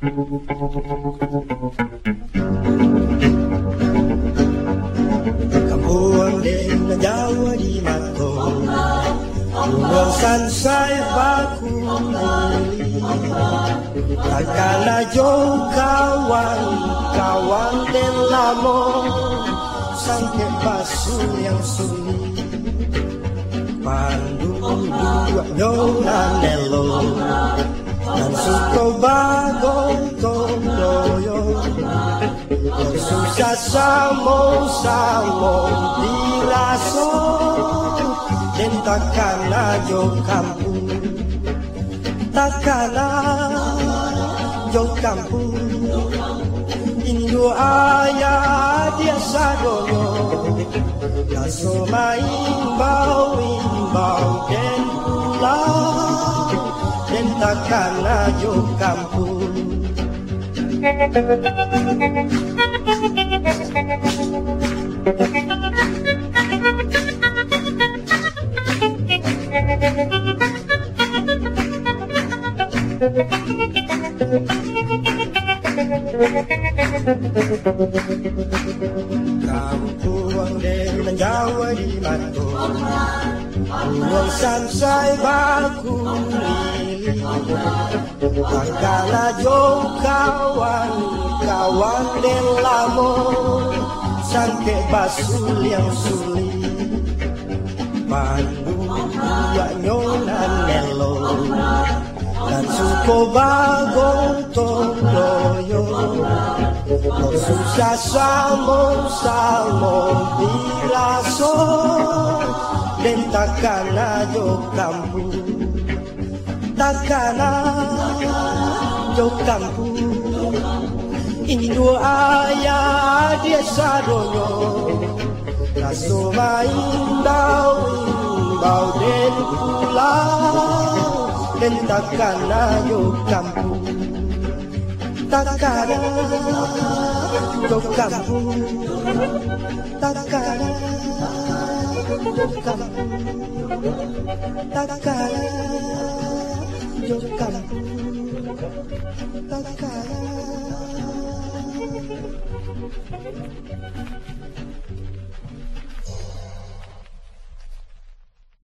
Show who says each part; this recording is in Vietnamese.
Speaker 1: Kamuang din na Takana jong kawan Kawan din lamo Sangke basu yang sulit Pandu dua nyonya nelo Dan suko bagong Susah samo samo diraso Dan takana jo kampung Takana jo kampung Indo ayah dia sadono Kaso maimbau imbau den pulau Den takana jo kampung Kau tuang dari menjawa jauh kawan Kawan den lamo Sangke basul yang sulit Pandu pobago todo yo Susa samo samo dilaso Den takana yo kampu Takana yo kampu Indo aya dia saronyo Rasoma indau indau denku del takalayo campo. Takalayo campo. Takalayo campo. Takalayo campo. Takalayo.